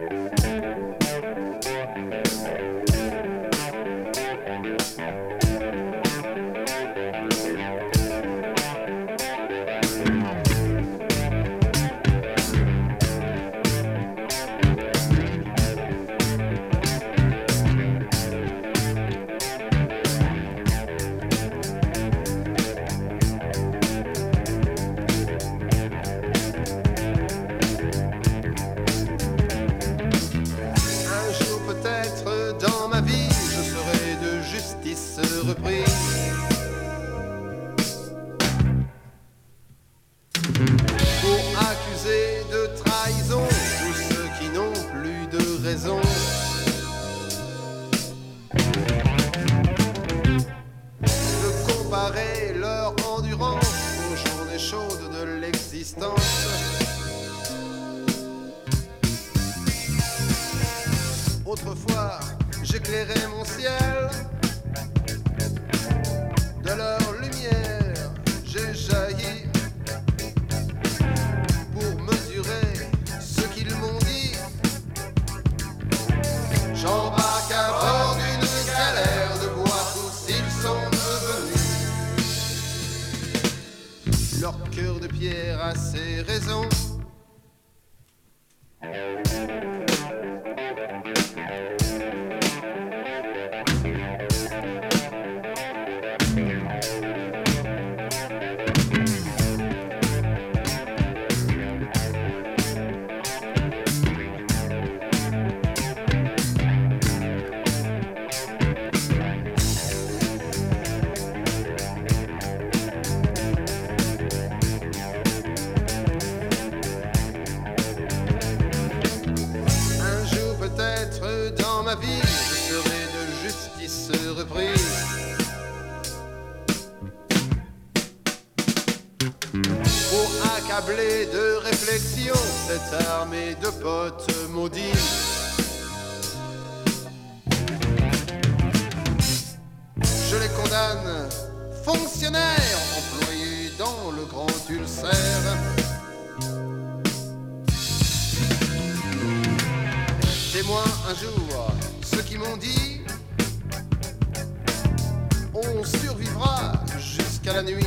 Un Autrefois, j'éclairais mon ciel. Pierre a ses raisons. Pour accabler de réflexion cette armée de potes maudits. Je les condamne, fonctionnaires employés dans le grand ulcère. Témoin un jour, ceux qui m'ont dit On survivra jusqu'à la nuit